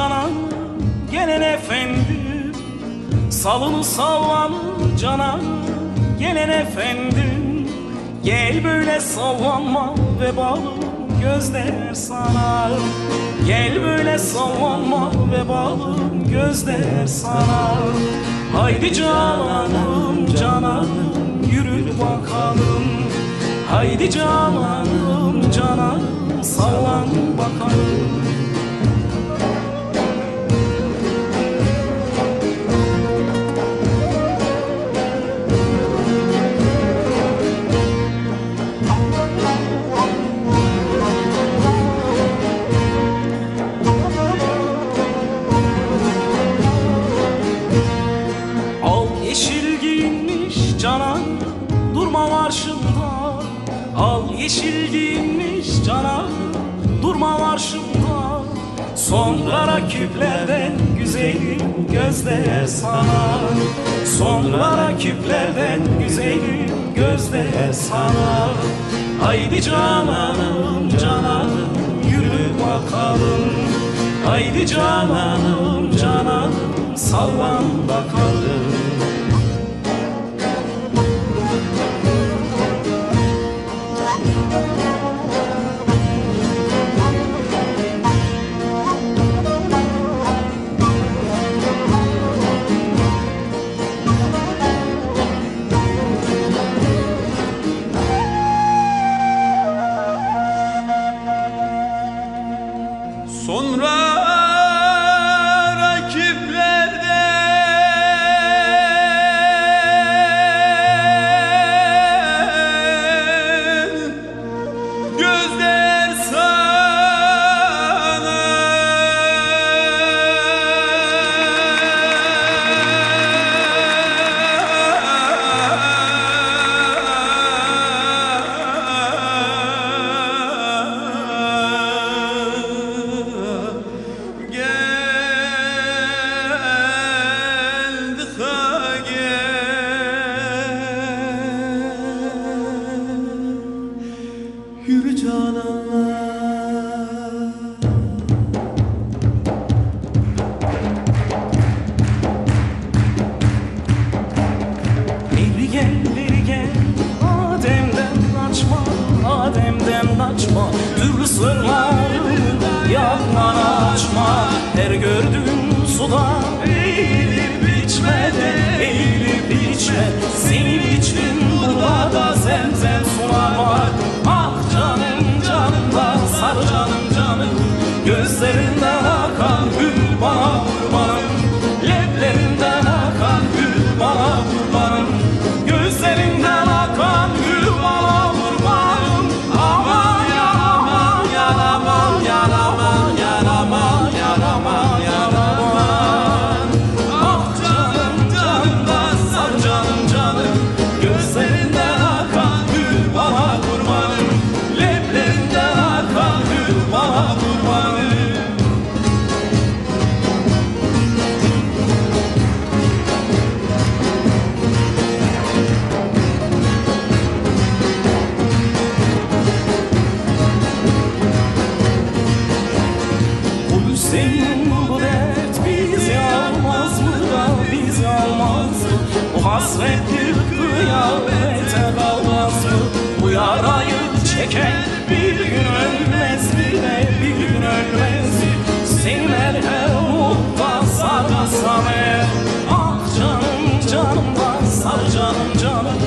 canan gelen efendim Salını sallan canan gelen efendim Gel böyle sallanma ve bağlı gözler sana. Gel böyle sallanma ve bağlı gözler sana. Haydi cananım cananım yürü bakalım. Haydi cananım cananım sallan bakalım. Yeşil giyinmiş canan durma marşında Sonra rakiplerden güzelim gözler sana. Sonra rakiplerden güzelim gözler sana. Haydi cananım cananım yürü bakalım. Haydi cananım cananım sallan bakalım Gözlerinden akan gül bana Hüseyin bu dert bizi almaz mı da bizi almaz mı? Bu hasretli kıyamete kalmaz mı? Bu yarayı çeken bir gün ölmez mi de bir gün ölmez mi? Seni merhemutta sarmasam eğer Ah canım canımdan sar canım canım